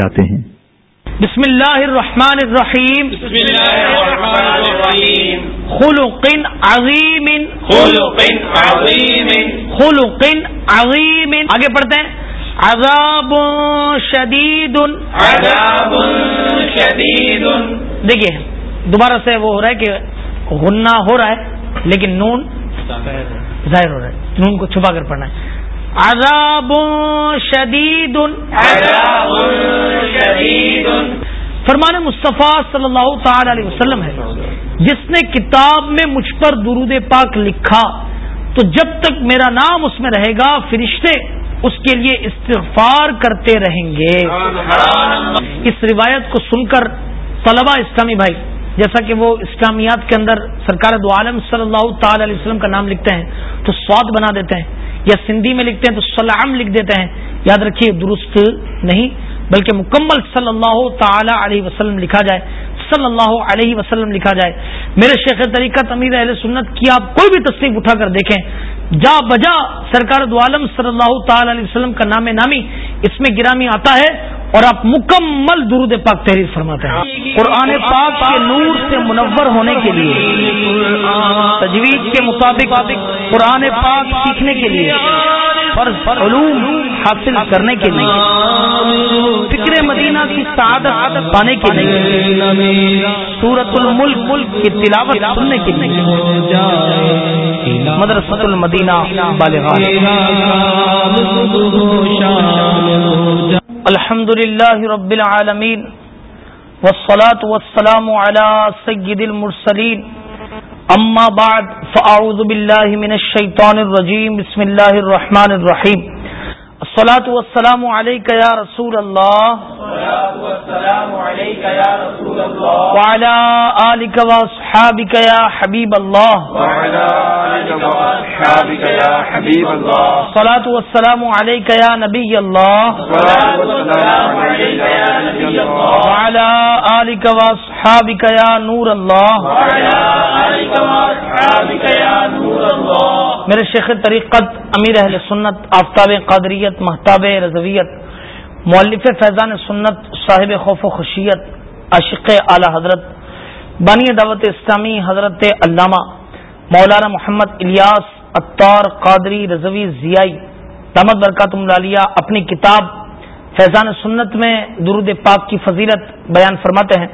چاہتے ہیں۔ بسم اللہ الرحمن الرحیم۔ بسم اللہ الرحمن الرحیم۔ خلق عظیم۔ خلق عظیم۔ خلق عظیم۔ آگے پڑھتے ہیں۔ عذاب شدید۔ عذاب شدید۔ دیکھیے دوبارہ سے وہ ہو رہا ہے کہ غنہ ہو رہا ہے لیکن نون ظاہر ہو رہا ہے۔ نون کو چھپا کر پڑھنا ہے۔ عذاب شدید. عذاب شدید. فرمان مصطفیٰ صلی اللہ تعالی علیہ وسلم ہے جس نے کتاب میں مجھ پر درود پاک لکھا تو جب تک میرا نام اس میں رہے گا فرشتے اس کے لیے استغفار کرتے رہیں گے۔ اس روایت کو سن کر طلبہ اسلامی بھائی جیسا کہ وہ اسلامیات کے اندر سرکار دو عالم صلی اللہ تعالی علیہ وسلم کا نام لکھتے ہیں تو سواد بنا دیتے ہیں۔ یا سندھی میں لکھتے ہیں تو سلام لکھ دیتے ہیں۔ یاد رکھیے، درست نہیں، بلکہ مکمل صلی اللہ تعالی علیہ وسلم لکھا جائے۔ صلی اللہ علیہ وسلم لکھا جائے۔ میرے شیخ طریقہ تمیر اہل سنت کی آپ کوئی بھی تصنیف اٹھا کر دیکھیں۔ جا بجا سرکار دو عالم صلی اللہ تعالی علیہ وسلم کا نام نامی، اس میں گرامی آتا ہے۔ اور آپ مکمل درود پاک تحریر فرماتے ہیں۔ قرآن پاک کے نور سے منور ہونے کے لیے تجویز کے مطابق قرآن پاک سیکھنے کے لیے، فرض علوم حاصل کرنے کے لیے، فکر مدینہ کی سعادت پانے کے لیے سورت الملک ملک کی تلاوت سننے کے لیے، مدرسۃ المدینہ بالغان الحمد للہ رب العالمین والصلاة والسلام على سید المرسلین. اما بعد، فاعوذ باللہ من الشیطان الرجیم، بسم اللہ الرحمن الرحیم. الصلاة والسلام علیکہ یا رسول اللہ. وعلى آلك وأصحابك يا حبيب الله. صلاة والسلام عليك يا نبي الله. وعلى آلك وأصحابك يا نور الله. میرے شیخ طریقت امیر اہل سنت آفتاب قادریت محتاب رضویت مولف فیضان سنت صاحب خوف و خشیت عاشق اعلی حضرت، بانی دعوت اسلامی حضرت علامہ مولانا محمد الیاس اطار قادری رضوی ضیائی دامت برکات ملالیہ اپنی کتاب فیضان سنت میں درود پاک کی فضیلت بیان فرماتے ہیں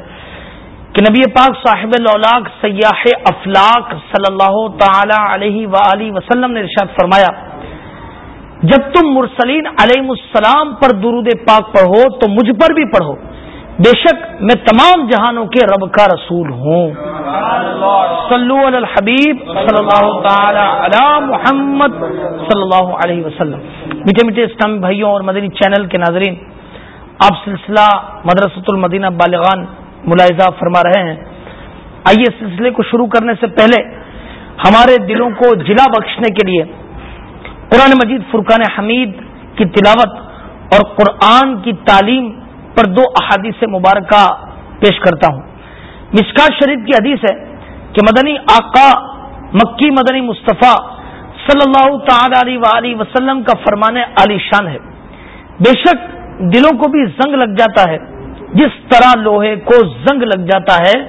کہ نبی پاک صاحب اللہ سیاح افلاق صلی اللہ تعالی علیہ و وسلم نے ارشاد فرمایا جب تم مرسلین علیہ السلام پر درود پاک پڑھو تو مجھ پر بھی پڑھو۔ بے شک میں تمام جہانوں کے رب کا رسول ہوں۔ صلو علی الحبیب صلی اللہ تعالی علی محمد صلی اللہ علیہ وسلم۔ میٹھے میٹھے اسلامی بھائیوں اور مدنی چینل کے ناظرین، آپ سلسلہ مدرسۃ المدینہ بالغان ملاحظہ فرما رہے ہیں۔ آئیے سلسلے کو شروع کرنے سے پہلے ہمارے دلوں کو جلا بخشنے کے لیے قرآن مجید فرقان حمید کی تلاوت اور قرآن کی تعلیم پر دو احادیث مبارکہ پیش کرتا ہوں۔ مشکات شریف کی حدیث ہے کہ مدنی آقا مکی مدنی مصطفیٰ صلی اللہ تعالی علیہ وسلم کا فرمان علی شان ہے۔ بے شک دلوں کو بھی زنگ لگ جاتا ہے۔ جس طرح لوہے کو زنگ لگ جاتا ہے،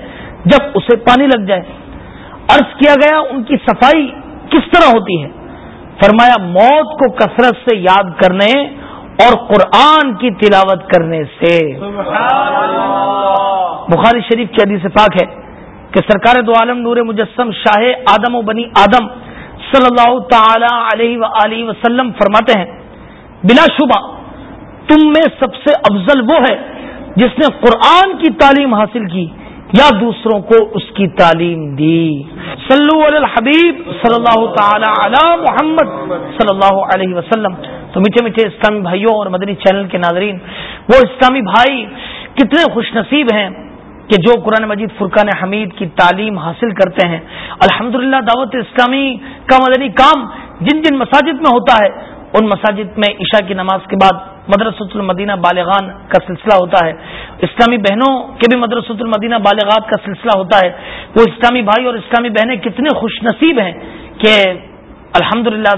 جب اسے پانی لگ جائے۔ عرض کیا گیا، ان کی صفائی کس طرح ہوتی ہے؟ فرمایا موت کو کثرت سے یاد کرنے اور قرآن کی تلاوت کرنے سے۔ بخاری شریف کی حدیث پاک ہے کہ سرکار دو عالم نور مجسم شاہ آدم و بنی آدم صلی اللہ تعالی علیہ وسلم فرماتے ہیں بلا شبہ تم میں سب سے افضل وہ ہے جس نے قرآن کی تعلیم حاصل کی یا دوسروں کو اس کی تعلیم دی. صلو علی الحبیب صلی اللہ تعالی علی محمد صلی اللہ علیہ وسلم. تو میٹھے میٹھے اسلامی بھائیوں اور مدنی چینل کے ناظرین، وہ اسلامی بھائی کتنے خوش نصیب ہیں کہ جو قرآن مجید فرقان حمید کی تعلیم حاصل کرتے ہیں۔ الحمد دعوت اسلامی کا مدنی کام جن جن مساجد میں ہوتا ہے، ان مساجد میں عشاء کی نماز کے بعد مدرسۃ المدینہ بالغان کا سلسلہ ہوتا ہے۔ اسلامی بہنوں کے بھی مدرسۃ المدینہ بالغات کا سلسلہ ہوتا ہے۔ وہ اسلامی بھائی اور اسلامی بہنیں کتنے خوش نصیب ہیں کہ الحمد للہ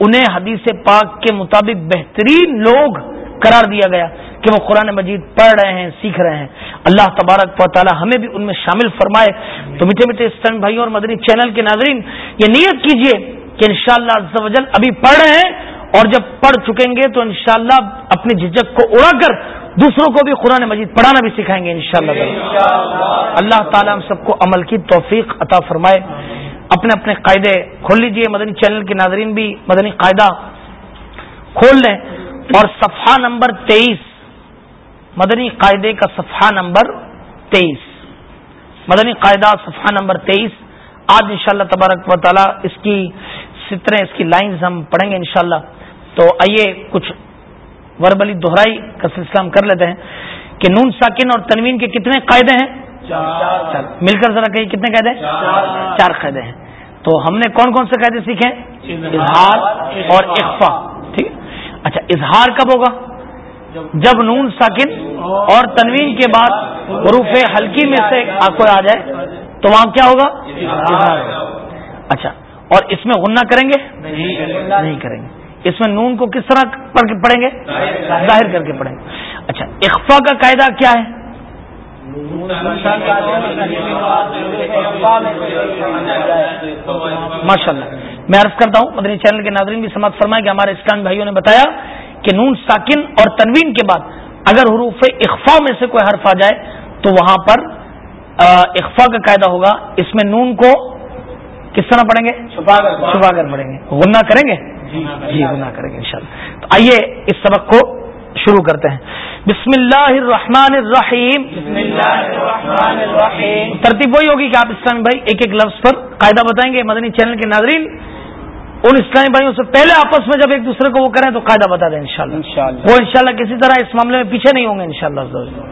انہیں حدیث پاک کے مطابق بہترین لوگ قرار دیا گیا کہ وہ قرآن مجید پڑھ رہے ہیں، سیکھ رہے ہیں۔ اللہ تبارک و تعالی ہمیں بھی ان میں شامل فرمائے۔ تو میٹھے میٹھے اسٹنٹ بھائی اور مدنی چینل کے ناظرین، یہ نیت کیجیے کہ انشاءاللہ شاء اللہ ابھی پڑھ رہے ہیں۔ اور جب پڑھ چکیں گے تو انشاءاللہ اپنی جھجک کو اڑا کر دوسروں کو بھی قرآن مجید پڑھانا بھی سکھائیں گے انشاءاللہ. اللہ تعالیٰ ہم سب کو عمل کی توفیق عطا فرمائے. اپنے اپنے قاعدے کھول لیجیے. مدنی چینل کے ناظرین بھی مدنی قاعدہ کھول لیں. اور صفحہ نمبر تیئیس. مدنی قاعدے کا صفحہ نمبر تیئیس. مدنی قاعدہ صفحہ نمبر تیئیس. آج انشاءاللہ تبارک و تعالی اس کی ستریں اس کی لائنز ہم پڑھیں گے انشاءاللہ۔ تو آئیے کچھ وربلی دہرائی کا سلسلہ ہم کر لیتے ہیں کہ نون ساکن اور تنوین کے کتنے قاعدے ہیں؟ مل کر ذرا کہیں کتنے قاعدے چار۔ قاعدے ہیں۔ تو ہم نے کون کون سے قاعدے سیکھے؟ اظہار۔ اور اخفا۔ ٹھیک ہے؟ اچھا اظہار کب ہوگا؟ جب نون ساکن اور تنوین کے بعد حروف ہلکی میں سے کوئی آ جائے تو وہاں کیا ہوگا؟ اچھا اور اس میں غنہ کریں گے؟ نہیں کریں گے۔ اس میں نون کو کس طرح پڑھیں گے؟ ظاہر کر کے پڑھیں گے۔ اچھا اخفا کا قاعدہ کیا ہے؟ ماشاء اللہ میں عرض کرتا ہوں مدنی چینل کے ناظرین بھی سماعت فرمائے کہ ہمارے اسکان بھائیوں نے بتایا کہ نون ساکن اور تنوین کے بعد اگر حروف اخفا میں سے کوئی حرف آ جائے تو وہاں پر اخفا کا قاعدہ ہوگا۔ اس میں نون کو کس طرح پڑھیں گے؟ چھپا کر پڑھیں گے۔ غنہ کریں گے؟ جی, جی، غنہ کریں گے انشاءاللہ تو آئیے اس سبق کو شروع کرتے ہیں۔ بسم اللہ الرحمن الرحیم۔ بسم اللہ الرحمن الرحیم۔ ترتیب وہی ہوگی کہ آپ اسلامی بھائی ایک ایک لفظ پر قاعدہ بتائیں گے مدنی چینل کے ناظرین۔ ان اسلامی بھائیوں سے پہلے آپس میں جب ایک دوسرے کو وہ کریں تو قاعدہ بتا دیں انشاءاللہ وہ انشاءاللہ کسی طرح اس معاملے میں پیچھے نہیں ہوں گے انشاءاللہ شاء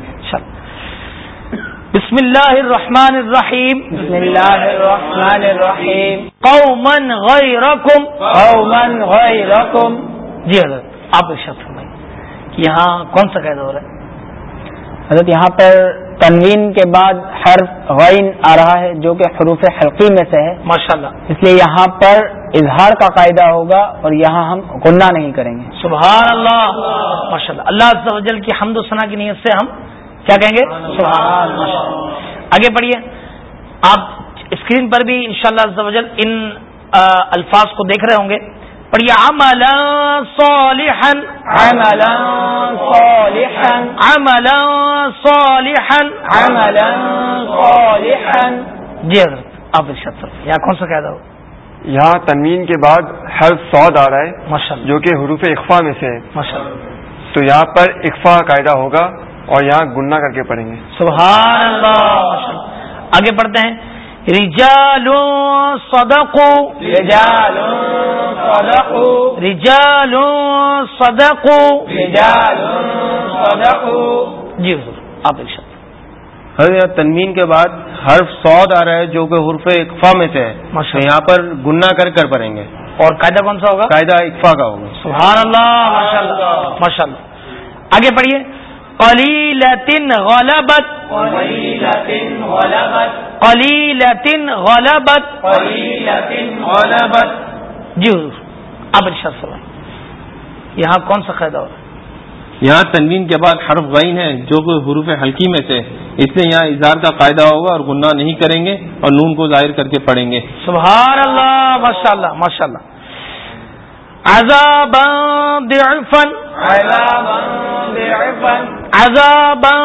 بسم اللہ الرحمن الرحیم. بسم اللہ الرحمن الرحیم. قوما غیرکم. قوما غیرکم. جی حضرت آپ ارشاد فرمائیے یہاں کون سا قید ہو رہا ہے؟ حضرت یہاں پر تنوین کے بعد حرف غین آ رہا ہے جو کہ حروف حلقی میں سے ہے۔ ماشاءاللہ۔ اس لیے یہاں پر اظہار کا قاعدہ ہوگا اور یہاں ہم گناہ نہیں کریں گے۔ سبحان اللہ۔ ماشاء اللہ اللہ کی حمد و ثنا کی نیت سے ہم کیا کہیں گے؟ آگے بڑھیے آپ اسکرین پر بھی انشاءاللہ شاء اللہ ان الفاظ کو دیکھ رہے ہوں گے. پڑھیے عملا صالحا. عملا صالحا. عملا صالحا. عملا صالحا. جی حضرت آپ ارشاد فرمائیں. یہاں کون سا قاعدہ ہو؟ یہاں تنوین کے بعد حرف سعود آ رہا ہے ماشاءاللہ. جو کہ حروف اقفا میں سے ہے۔ ماشاءاللہ. تو یہاں پر اقفا قاعدہ ہوگا۔ اور یہاں گنا کر کے پڑھیں گے۔ سبحان اللہ آگے پڑھتے ہیں۔ رجال صدقوا رجال صدقوا رجال صدقوا رجال صدقوا جی حضور آپ ایک حضرت تنوین کے بعد حرف سعود آ رہا ہے جو کہ حرف اقفا میں سے ہے۔ یہاں پر گنا کر کر پڑھیں گے۔ اور قاعدہ کون سا ہوگا؟ قاعدہ اقفا کا ہوگا۔ سبحان اللہ ماشاء اللہ ماشاء اللہ آگے پڑھیے۔ قلیلتن غلبت. قلیلتن غلبت. قلیلتن غلبت. قلیلتن غلبت. جی حضور اب ارشاد فرمائیں. یہاں کون سا قاعدہ ہو رہا ہے؟ یہاں تنوین کے بعد حرف غین ہے جو کہ حروف حلقی میں سے اس لیے یہاں اظہار کا قاعدہ ہوگا اور گناہ نہیں کریں گے اور نون کو ظاہر کر کے پڑھیں گے۔ سبحان اللہ ماشاء اللہ ماشاء اللہ عذابا ضعفا. عذابا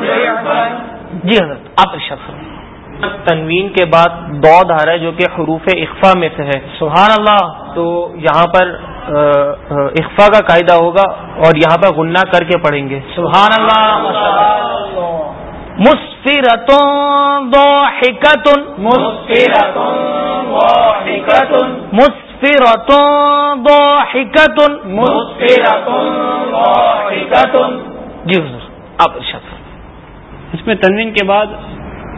ضعفا جی حضرت، آپ ارشاد فرمائیں۔ تنوین کے بعد دود آ رہا ہے جو کہ حروف اخفا میں سے ہے سبحان اللہ، تو یہاں پر اخفا کا قاعدہ ہوگا اور یہاں پر غنہ کر کے پڑھیں گے۔ سبحان اللہ مسفرتوں دو حکت مسفرتوں مسفرتوں جی حضور آپ ارشاد اس میں تنوین کے بعد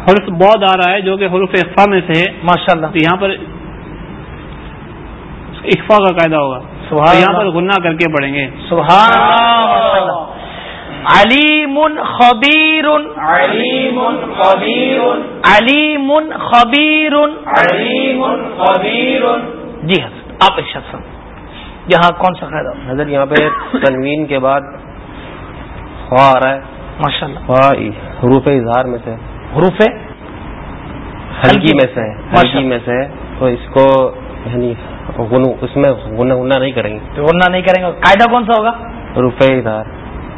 حرف بود آ رہا ہے جو کہ حروف اخفا میں سے ہے۔ ماشاء اللہ تو یہاں پر اخفا کا قاعدہ ہوگا۔ سبحان یہاں پر گناہ کر کے پڑھیں گے۔ سبحان اللہ۔ علیم خبیر۔ علیم خبیر۔ علیم خبیر۔ علیم خبیر۔ جی حضرت آپ ایک شخص یہاں کون سا قاعدہ حضرت یہاں پہ تنوین کے بعد خواہ آ رہا ہے۔ ماشاء اللہ حروف اظہار میں سے۔ حروف ہلکی میں سے ہلکی میں سے۔ تو اس کو یعنی اس میں غنہ غنہ نہیں کریں گے۔ ورنہ نہیں کریں گے۔ قاعدہ کون سا ہوگا؟ حروف اظہار۔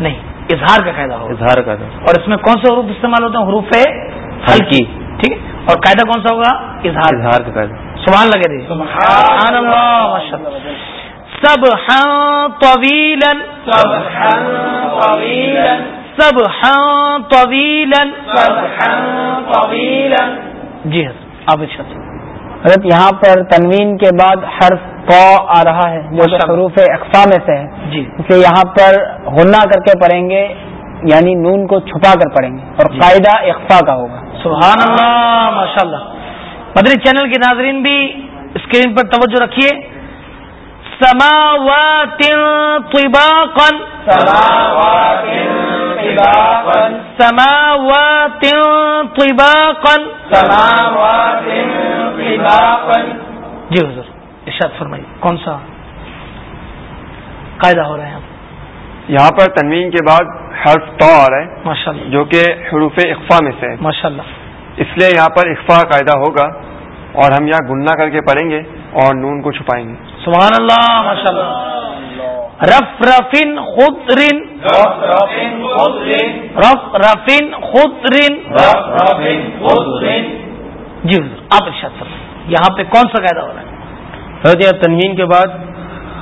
نہیں اظہار کا قاعدہ ہوگا۔ اظہار کا اور اس میں کون سے حروف استعمال ہوتے ہیں حروف ہلکی ٹھیک ہے۔ اور قاعدہ کون سا ہوگا؟ اظہار۔ اظہار کا قاعدہ۔ سبحان لگے دیجیے سبحان اللہ۔ ماشاء اللہ سب طویلا۔ سبحا طويلا سب طویلا۔ سبحا طويلا جی حضرت آپ ارشاد فرمائیں۔ حضرت یہاں پر تنوین کے بعد حرف قو آ رہا ہے جو کہ۔ حروف اقفا میں سے ہے۔ جی۔ اس لیے یہاں پر غنہ کر کے پڑھیں گے یعنی نون کو چھپا کر پڑھیں گے اور جی۔ قاعدہ اقفا کا ہوگا۔ سبحان اللہ ماشاء اللہ مدری چینل کے ناظرین بھی اسکرین پر توجہ رکھیے۔ سماوات طباقا۔ سماوات طباقا۔ سماوات طباقا۔ سماوات طباقا۔ جی حضور ارشاد فرمائیے کون سا قاعدہ ہو رہا ہے؟ یہاں پر تنوین کے بعد حرف تو آ رہا ہے ماشاء اللہ جو کہ حروف اقفا میں سے ہے۔ ماشاء اللہ اس لیے یہاں پر اقفا قاعدہ ہوگا اور ہم یہاں گننا کر کے پڑھیں گے اور نون کو چھپائیں گے۔ سبحان اللہ ماشاء اللہ رف رفن خدرن رف رف رفن رف خضر جی آپ ارشاد فرمائیے یہاں پہ کون سا قاعدہ ہو رہا ہے؟ حضرت یہاں تنوین کے بعد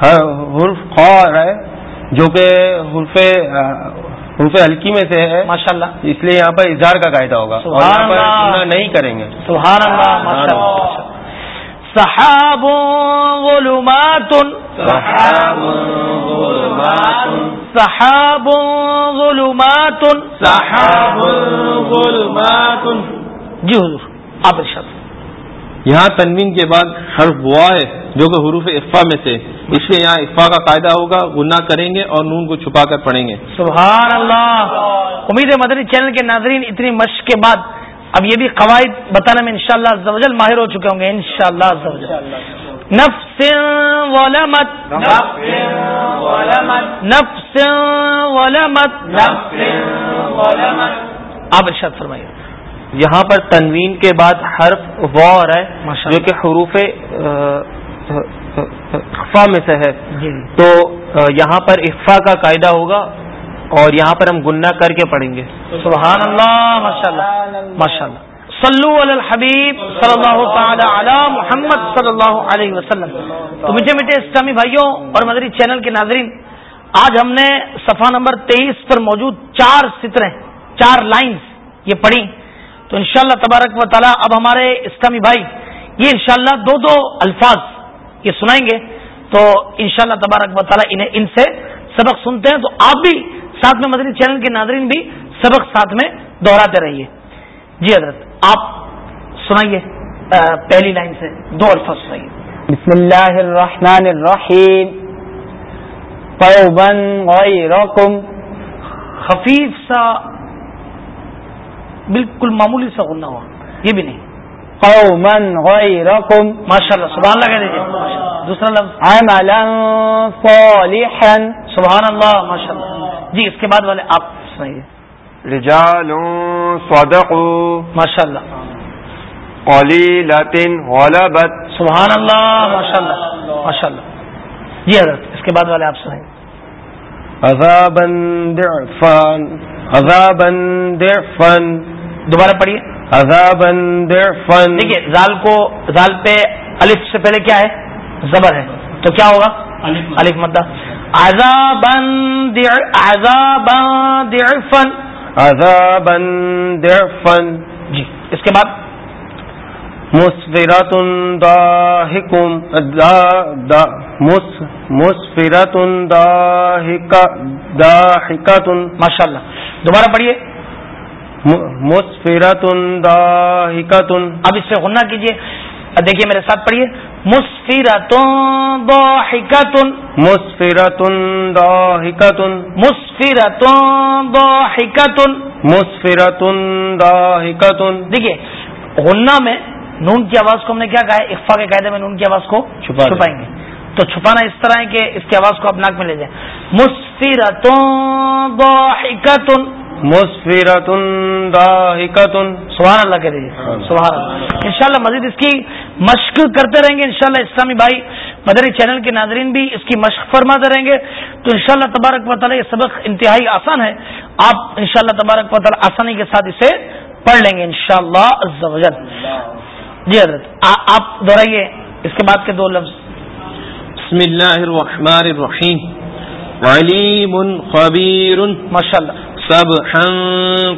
حرف خواہ آ رہا ہے جو کہ حرف حرف ہلکی میں سے ہے۔ ماشاء اللہ اس لیے یہاں پر اظہار کا قاعدہ ہوگا۔ اور سبحان یہاں پر نہیں کریں گے۔ سبحان اللہ ماشاء اللہ۔ صحاب ظلمات۔ صحاب ظلمات۔ سحاب ظلمات۔ جی حضور آپ ارشاد۔ یہاں تنوین کے بعد حرف وا ہے۔ جو کہ حروف اقفا میں سے۔ اس لیے یہاں اقفا کا قاعدہ ہوگا گناہ کریں گے اور نون کو چھپا کر پڑھیں گے۔ سبحان اللہ امید مدنی چینل کے ناظرین اتنی مشق کے بعد اب یہ بھی قواعد بتانے میں انشاءاللہ شاء اللہ ماہر ہو چکے ہوں گے انشاءاللہ شاء اللہ نفس ولمت نفس ولمت آپ ارشاد فرمائیے۔ یہاں پر تنوین کے بعد حرف رہا ہے جو۔ کہ حروف اخفا میں سے ہے۔ جی۔ تو یہاں پر اخفا کا قاعدہ ہوگا اور یہاں پر ہم گننا کر کے پڑھیں گے۔ سبحان اللہ ماشاء اللہ ماشاء اللہ صلو علی الحبیب صلی اللہ تعالی علی محمد صلی اللہ علیہ وسلم۔ تو میٹھے میٹھے اسلامی بھائیوں اور مدری چینل کے ناظرین آج ہم نے صفحہ نمبر تیئیس پر موجود چار ستریں چار لائنز یہ پڑھی تو انشاءاللہ تبارک و تعالی اب ہمارے اسلامی بھائی یہ انشاءاللہ دو دو الفاظ یہ سنائیں گے تو انشاءاللہ تبارک و تعالی انہیں ان سے سبق سنتے ہیں تو آپ بھی ساتھ میں مدنی چینل کے ناظرین بھی سبق ساتھ میں دوہراتے رہیے۔ جی حضرت آپ سنائیے پہلی لائن سے دو الفاظ سنائیے۔ بسم اللہ الرحمن الرحیم۔ غیرکم۔ خفیف سا بالکل معمولی سا غنہ ہوا۔ یہ بھی نہیں۔ قوما غیرکم ماشاء اللہ سبحان اللہ کہہ دیجیے دوسرا لفظ۔ عملا صالحا. سبحان اللہ ماشاء اللہ جی اس کے بعد والے آپ سنائیے۔ رجال صدقوا ماشاء اللہ قلیلۃ غلبت۔ سبحان اللہ ماشاء اللہ ماشاء اللہ جی حضرت اس کے بعد والے آپ سنائیے۔ عذابا ضعفا عذابا ضعفا۔ دوبارہ پڑھیے۔ عذابا ضعفا. دیکھیے زال کو زال پہ الف سے پہلے کیا ہے؟ زبر ہے۔ تو کیا ہوگا؟ الف مدہ۔ عذاباً عذاباً ضعفاً۔ عذابا ضعفا۔ جی اس کے بعد؟ مسفرة ضاحكم دا دا مس مسفرة ضاحكة ضاحكة ماشاء اللہ دوبارہ پڑھیے۔ م- مسفرة ضاحكة اب اس سے غنہ کیجیے دیکھیے میرے ساتھ پڑھیے مسفرتون ضاحکتن۔ مسفرتون ضاحکتن۔ مسفرة ضاحكة دیکھیے غنہ میں نون کی آواز کو ہم نے کیا کہا ہے؟ اخفا کے قاعدے میں نون کی آواز کو چھپا۔ چھپائیں گے۔ تو چھپانا اس طرح ہے کہ اس کی آواز کو آپ ناک میں لے جائیں۔ مسفرتوں ضاحکتن۔ مسفرتن ضاحکتن سبحان اللہ کہہ دیجیے سبحان اللہ۔ انشاءاللہ مزید اس کی مشق کرتے رہیں گے انشاءاللہ اسلامی بھائی۔ مدری چینل کے ناظرین بھی اس کی مشق فرماتے رہیں گے۔ تو انشاءاللہ تبارک و تعالی یہ سبق انتہائی آسان ہے۔ آپ انشاءاللہ تبارک و تعالی آسانی کے ساتھ اسے پڑھ لیں گے انشاءاللہ شاء اللہ جی حضرت آپ دہرائیے اس کے بعد کے دو لفظ۔ بسم اللہ الرحمن الرحیم۔ علیم خبیر۔ ماشاء اللہ سب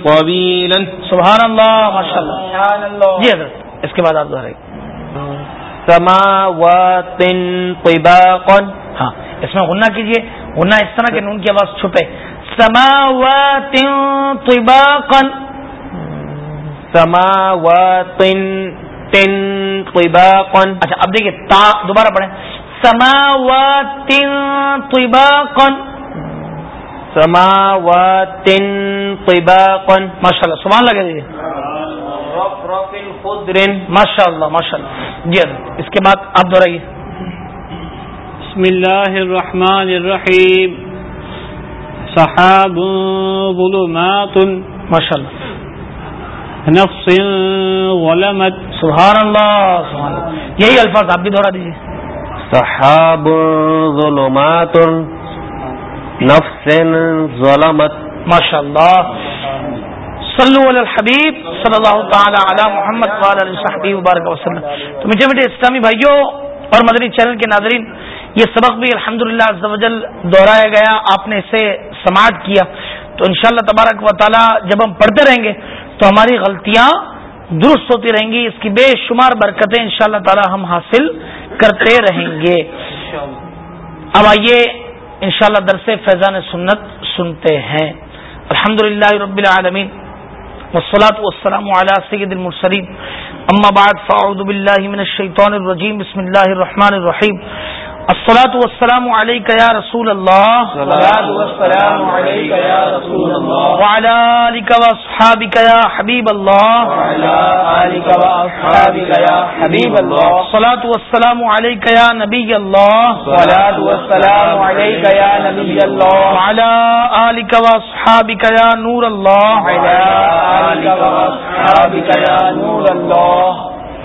قبیلا. سبحان اللہ ماشاء اللہ جی حضرت اس کے بعد آپ دہرائیے سماوات طباقا. ہاں اس میں غنہ کیجیے. غنہ اس طرح کہ نون کی آواز چھپے. سماوات طباقا. سماوات تن طباقا. اچھا اب دیکھیے تا دوبارہ پڑھیں. سماوات طباقا. سماوات طباقا. ماشاء اللہ سبحان اللہ کہہ دیجیے ماشاء اللہ ماشاء اللہ جی اس کے بعد آپ دہرائیے. بسم اللہ الرحمن الرحیم. صحاب ظلمات. ماشاء اللہ نفس ظلمت. سبحان اللہ سبحان اللہ یہی الفاظ آپ بھی دوہرا دیجیے صحاب ظلمات. نفس ظلمت۔ ماشاء اللہ صلو علی الحبیب صلی اللہ تعالی علی محمد صحبی وبارک وسلم۔ تو مجھے میٹھے اسلامی بھائیوں اور مدنی چینل کے ناظرین یہ سبق بھی الحمد للہ دہرایا گیا آپ نے اسے سماعت کیا۔ تو انشاءاللہ تبارک و تعالی جب ہم پڑھتے رہیں گے تو ہماری غلطیاں درست ہوتی رہیں گی اس کی بے شمار برکتیں انشاءاللہ تعالی ہم حاصل کرتے رہیں گے۔ اب آئیے انشاءاللہ درس فیضان سنت سنتے ہیں۔ الحمد رب العالمین، والصلاة والسلام على سید المرسلین۔ اما بعد، فاعوذ باللہ من الشیطان الرجیم، بسم اللہ الرحمن الرحیم۔ الصلاة والسلام عليك يا رسول والسلام والسلام الصلاة والسلام عليك يا نبي الله. وعلى آلك وأصحابك يا نور يا نور الله.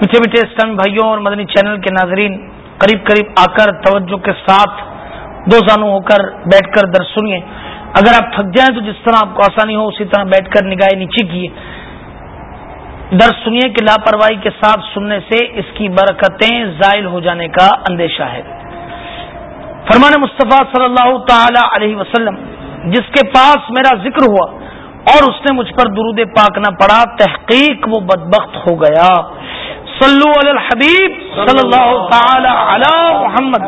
میٹھے میٹھے اسلام بھائیوں اور مدنی چینل کے ناظرین قریب قریب آ کر توجہ کے ساتھ دو زانو ہو کر بیٹھ کر در سنیے۔ اگر آپ تھک جائیں تو جس طرح آپ کو آسانی ہو، اسی طرح بیٹھ کر نگاہ نیچے کیے۔ در سنیے کہ لاپرواہی کے ساتھ سننے سے اس کی برکتیں زائل ہو جانے کا اندیشہ ہے۔ فرمان مصطفیٰ صلی اللہ تعالی علیہ وسلم، جس کے پاس میرا ذکر ہوا اور اس نے مجھ پر درود پاک نہ پڑا، تحقیق وہ بدبخت ہو گیا۔ صلو علی الحبیب صلی اللہ تعالی علی محمد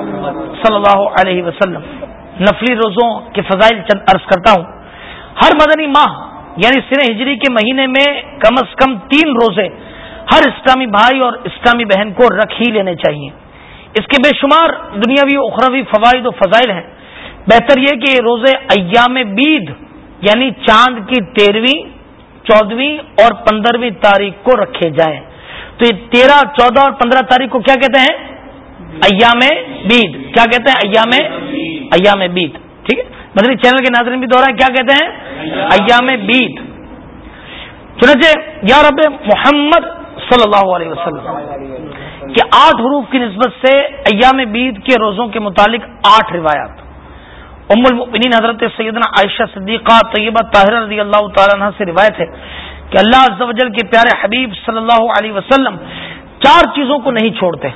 صلی اللہ علیہ وسلم۔ نفلی روزوں کے فضائل چند عرض کرتا ہوں۔ ہر مدنی ماہ یعنی سر ہجری کے مہینے میں کم از کم تین روزے ہر اسلامی بھائی اور اسلامی بہن کو رکھ ہی لینے چاہیے۔ اس کے بے شمار دنیاوی اخروی فوائد و فضائل ہیں۔ بہتر یہ کہ یہ روزے ایام بید یعنی چاند کی تیرہویں چودہویں اور پندرہویں تاریخ کو رکھے جائیں۔ تیرہ، چودہ اور پندرہ تاریخ کو کیا کہتے ہیں؟ ایام بید۔ کیا کہتے ہیں؟ ایام ایام بید۔ ٹھیک ہے؟ مدنی چینل کے ناظرین بھی دورہ کیا کہتے ہیں؟ ایام بید۔ چنانچہ یا رب محمد صلی اللہ علیہ وسلم، کہ آٹھ حروف کی نسبت سے ایام بید کے روزوں کے متعلق آٹھ روایات۔ ام المؤمنین حضرت سیدنا عائشہ صدیقہ طیبہ طاہر رضی اللہ تعالیٰ عنہ سے روایت ہے کہ اللہ عز و جل کے پیارے حبیب صلی اللہ علیہ وسلم چار چیزوں کو نہیں چھوڑتے۔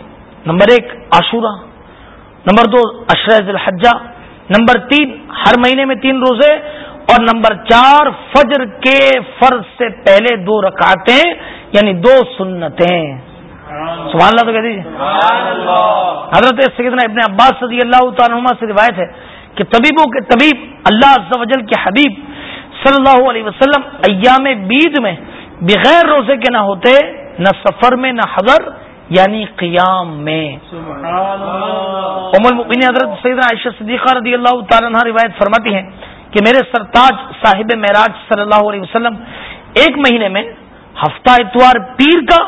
نمبر ایک عاشورہ۔ نمبر دو اشرز الحجہ نمبر تین ہر مہینے میں تین روزے۔ اور نمبر چار فجر کے فرض سے پہلے دو رکعتیں یعنی دو سنتیں۔ سبحان اللہ تو کہہ دیجیے حضرت سیدنا ابن عباس صدی اللہ تعالیٰ سے روایت ہے کہ طبیبوں کے طبیب اللہ عز و جل کے حبیب صلی اللہ علیہ وسلم ایام بید میں بغیر روزے کے نہ ہوتے نہ سفر میں نہ حضر یعنی قیام میں۔ ام المؤمنین حضرت سیدنا عائشہ صدیقہ رضی اللہ تعالیٰ عنہ روایت فرماتی ہیں کہ میرے سرتاج صاحب معراج صلی اللہ علیہ وسلم ایک مہینے میں ہفتہ اتوار پیر کا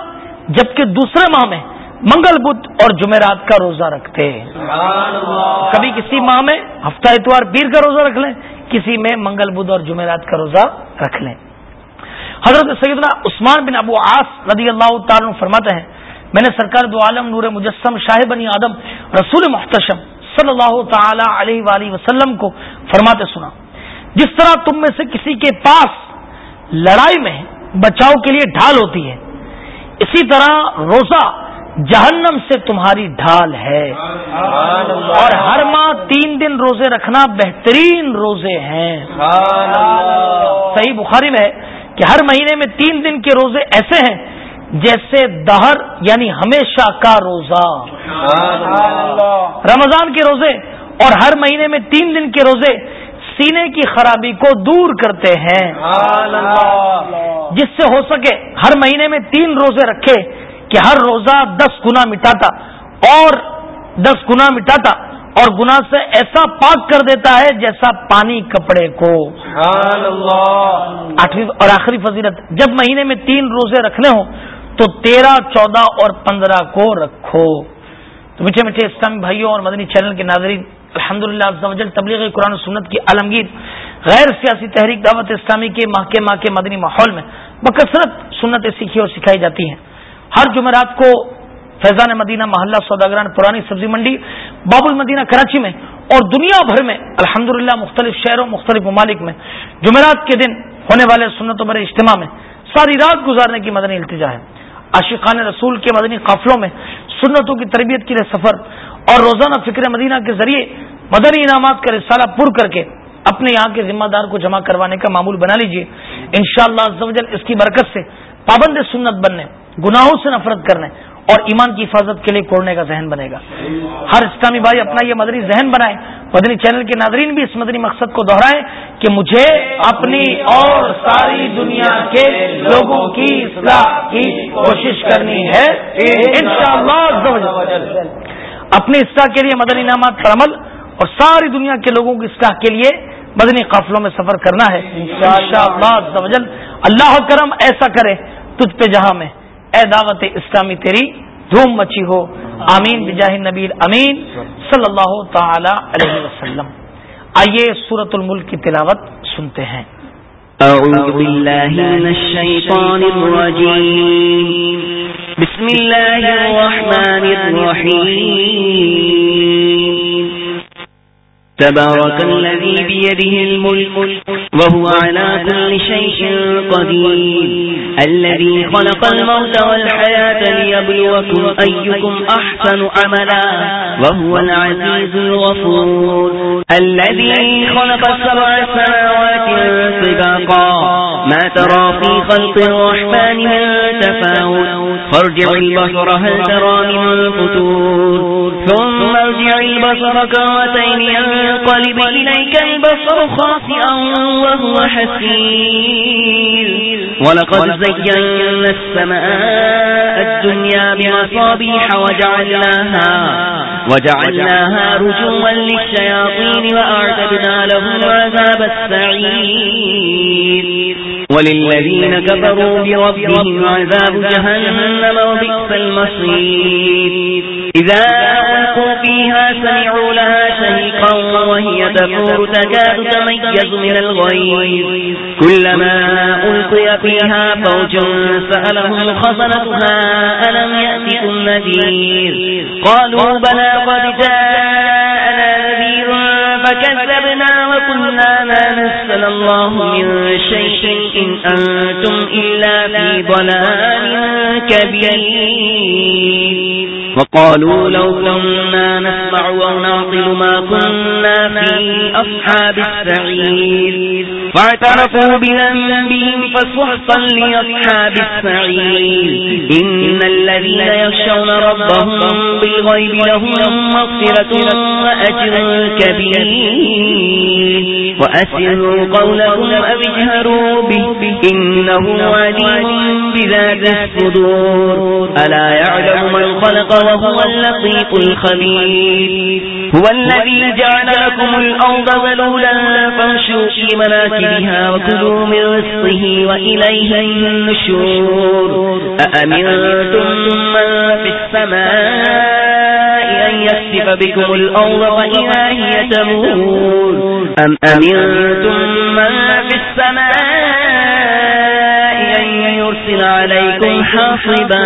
جبکہ دوسرے ماہ میں منگل بدھ اور جمعرات کا روزہ رکھتے۔ کبھی کسی ماہ میں ہفتہ اتوار پیر کا روزہ رکھ لیں کسی میں منگل بدھ اور جمعرات کا روزہ رکھ لیں۔ حضرت سیدنا عثمان بن ابو آس رضی اللہ تعالیٰ فرماتے ہیں، میں نے سرکار دو عالم نور مجسم شاہ بنی آدم رسول محتشم صلی اللہ تعالی علیہ وآلہ وسلم کو فرماتے سنا۔ جس طرح تم میں سے کسی کے پاس لڑائی میں بچاؤ کے لیے ڈھال ہوتی ہے، اسی طرح روزہ جہنم سے تمہاری ڈھال ہے۔ اور ہر ماہ تین دن روزے رکھنا بہترین روزے ہیں۔ صحیح بخاری میں کہ ہر مہینے میں تین دن کے روزے ایسے ہیں جیسے دہر یعنی ہمیشہ کا روزہ۔ رمضان کے روزے اور ہر مہینے میں تین دن کے روزے سینے کی خرابی کو دور کرتے ہیں۔ جس سے ہو سکے ہر مہینے میں تین روزے رکھے کہ ہر روزہ دس گنا مٹاتا اور دس گنا مٹاتا اور گنا سے ایسا پاک کر دیتا ہے جیسا پانی کپڑے کو۔ آٹھویں اور آخری فضیلت جب مہینے میں تین روزے رکھنے ہوں تو تیرہ چودہ اور پندرہ کو رکھو۔ تو میٹھے میٹھے اسلامی بھائیوں اور مدنی چینل کے ناظرین الحمد للہ تبلیغ قرآن سنت کی عالمگیر غیر سیاسی تحریک دعوت اسلامی کے ماہ کے ماہ کے مدنی ماحول میں بکثرت سنتیں سیکھی اور سکھائی جاتی ہیں۔ ہر جمعرات کو فیضان مدینہ محلہ سوداگران پرانی سبزی منڈی، باب المدینہ کراچی میں اور دنیا بھر میں الحمد مختلف شہروں، مختلف ممالک میں جمعرات کے دن ہونے والے سنتوں بھرے اجتماع میں ساری رات گزارنے کی مدنی التجا ہے۔ عاشقان رسول کے مدنی قافلوں میں سنتوں کی تربیت کے لیے سفر اور روزانہ فکر مدینہ کے ذریعے مدنی انعامات کا رسالہ پر کر کے اپنے یہاں کے ذمہ دار کو جمع کروانے کا معمول بنا لیجیے ان شاء اللہ اس کی برکت سے پابند سنت بننے۔ گناہوں سے نفرت کرنے اور ایمان کی حفاظت کے لیے کوڑنے کا ذہن بنے گا۔ ہر اسلامی بھائی اپنا یہ مدنی ذہن بنائے، مدنی چینل کے ناظرین بھی اس مدنی مقصد کو دہرائیں کہ مجھے اپنی اور ساری دنیا کے لوگوں کی اصلاح کی کوشش کرنی ہے۔ اپنی اصلاح کے لیے مدنی انعامات پر عمل اور ساری دنیا کے لوگوں کی اصلاح کے لیے مدنی قافلوں میں سفر کرنا ہے۔ اللہ کرم ایسا کرے تجھ پہ جہاں میں۔ اے دعوت اسلامی تیری دھوم مچی ہو۔ آمین۔ بجاہ نبیل امین صلی اللہ تعالی علیہ وسلم۔ آئیے سورت الملک کی تلاوت سنتے ہیں۔ اعوذ باللہ من الشیطان الرجیم۔ بسم اللہ الرحمن الرحیم۔ تبارك الذي بيده الملك وهو على كل شيء قدير. الذي خلق الموت والحياة ليبلوكم أيكم أحسن عملا وهو العزيز الغفور. الذي خلق السبع سماوات سباقا ما ترى في خلق الرحمن من تفاوت. فارجع البصر هل ترى من فتور ثم ارجع البصر كرتين ينقلب إليك البصر خاسئا وهو حسير. ولقد زينا السماء الدنيا بمصابيح وجعلناها وجعلناها رجوا للشياطين وأعتدنا لهم عذاب السعير. وللذين كفروا بربهم عذاب جهنم وبئس المصير. إذا ألقوا فيها سمعوا لها شهيقا وهي تفور تكاد تميز من الغير كلما ألقي فيها فوج سألهم خزنتها ألم يأتكم نذير؟ قالوا بلى لقد جاءنا نذير فكذبنا وقلنا ما نسل الله من شيء إن أنتم إلا في ضلال كبير. وقالوا لو كنا نسمع أو نعطل ما كنا في أصحاب السعير. فاعترفوا بذنبهم فسحقا لأصحاب السعير. إن الذين يخشون ربهم بالغيب لهم مغفرة وأجر كبير. وأسروا قولكم أو اجهروا به. إنه عليم بذات الصدور. ألا يعلم من خلق وهو اللطيف الخبير. هو الذي جعل لكم الأرض ذلولا فامشوا في مناكبها وكلوا من رزقه وإليه النشور. أأمنتم من في السماء أن يسف بكم الأرض فإذا هي تمور؟ أم أمنتم من في السماء أن يرسل عليكم حاصبا؟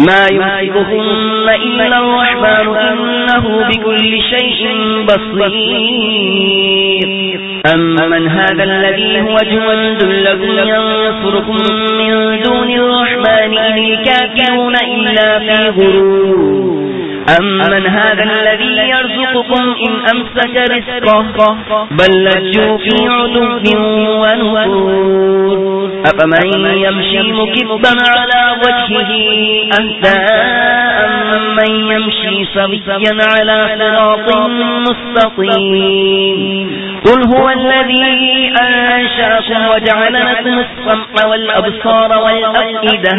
ما يمسكهن إلا الرحمن إنه بكل شيء بصير. أمن هذا الذي هو جند لكم ينصركم من دون الرحمن إن الكافرون إلا في غرور. أمن هذا الذي يرزقكم إن أمسك رزقه بل لجوا في عدو ونفور أفمن يمشي مكبا على وجهه أهدى أمن يمشي سبيا على صراط مستقيم. قل هو الذي أنشأكم وجعل لكم السمع والأبصار والأفئدة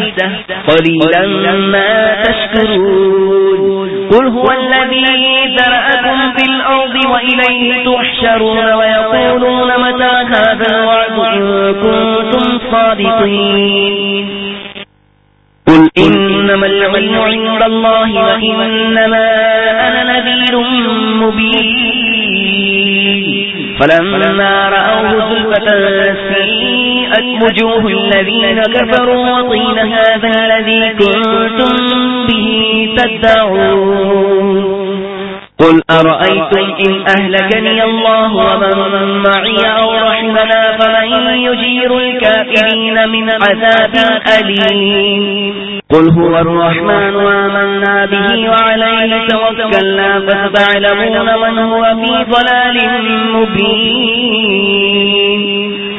قليلا ما تشكرون. قل هو الذي ذرأكم في الأرض وإليه تحشرون ويقولون متى هذا الوعد إن كنتم صادقين. قل إنما العلم عند الله وإنما أنا نذير مبين. فلما رأوه زلفة سيئت وجوه الذين كفروا وطين هذا الذي كنتم به تدعون. قل أرأيتم إن أهلكني الله ومن معي أو رحمنا فمن يجير الكافرين من عذاب أليم. قل هو الرحمن وآمنا به وعليه توكلنا فستعلمون من هو في ضلال مبين.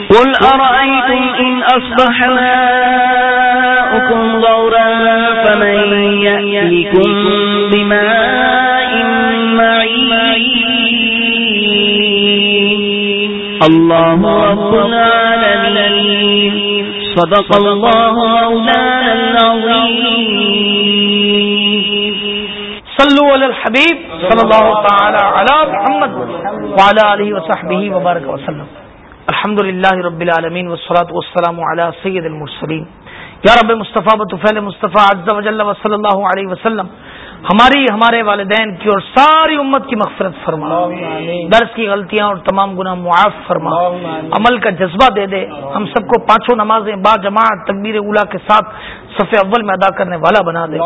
قل أرأيتم إن أصبح ماؤكم غورا فمن يأتيكم بماء معين الله رب صدق الله مولانا العظيم. صلو علی الحبیب صلی اللہ تعالی علی محمد وعلی آلہ وصحبہ وبارک وسلم الحمد للہ رب العالمین والصلاة والسلام علی سید المرسلین. یا رب مصطفیٰ بطفیل مصطفیٰ عز و جل و صلی اللہ علیہ وسلم. ہماری ہمارے والدین کی اور ساری امت کی مغفرت فرما۔ درس کی غلطیاں اور تمام گناہ معاف فرما۔ عمل کا جذبہ دے دے۔ ہم سب کو پانچوں نمازیں با جماعت تکبیر اولا کے ساتھ صف اول میں ادا کرنے والا بنا دے۔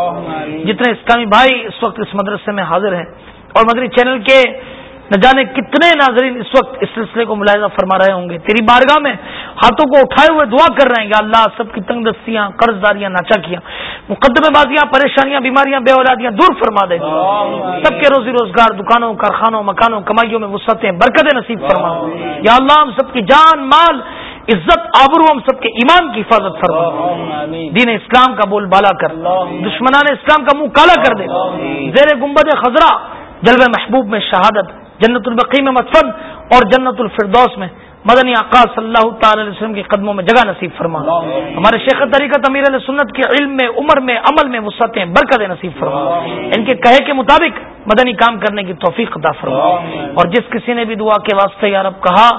جتنے اسلامی بھائی اس وقت اس مدرسے میں حاضر ہیں اور مدری چینل کے نہ جانے کتنے ناظرین اس وقت اس سلسلے کو ملاحظہ فرما رہے ہوں گے۔ تیری بارگاہ میں ہاتھوں کو اٹھائے ہوئے دعا کر رہے ہیں۔ یا اللہ سب کی تنگ دستیاں قرض داریاں ناچاکیاں۔ مقدمے بازیاں پریشانیاں بیماریاں بے اولادیاں دور فرما دے۔ سب کے روزی روزگار دکانوں کارخانوں مکانوں کمائیوں میں وسعتیں برکت نصیب فرما۔ یا اللہ ہم سب کی جان مال عزت آبرو ہم سب کے ایمان کی حفاظت فرما۔ دین اسلام کا بول بالا کر۔ دشمنان اسلام کا منہ کالا کر دے۔ زیر گنبد خزرہ جلوہ محبوب میں شہادت جنت البقی میں مدفن اور جنت الفردوس میں مدنی آقا صلی اللہ تعالی علیہ وسلم کے قدموں میں جگہ نصیب فرما۔ ہمارے شیخ طریقت امیر علیہ سنت کے علم میں عمر میں عمل میں وسعتیں برکت نصیب فرما۔ ان کے کہے کے مطابق مدنی کام کرنے کی توفیق عطا فرما۔ اور جس کسی نے بھی دعا کے واسطے یا رب کہا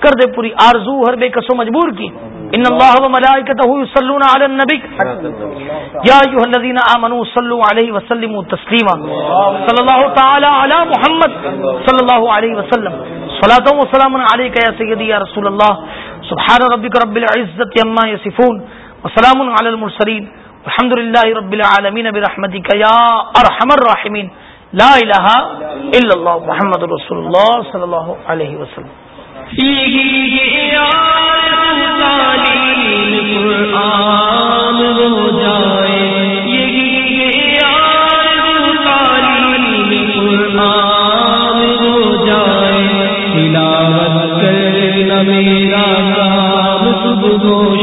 کر دے پوری آرزو ہر بے کسو مجبور کی۔ ان اللہ و ملائکتہ یصلون علی النبی. یا ایھا الذین آمنوا صلوا علیہ وسلموا تسلیما. صلی اللہ تعالی علی محمد صلی اللہ علیہ وسلم. صلاۃ و سلام علیک یا سیدی یا رسول اللہ سبحان ربک رب العزت عما یصفون وسلام علی المرسلین. الحمد للہ رب العالمین برحمتک یا ارحم الراحمین. لا الہ الا اللہ محمد رسول اللہ صلی اللہ علیہ وسلم. سیکھی گیا تعلیم قرآن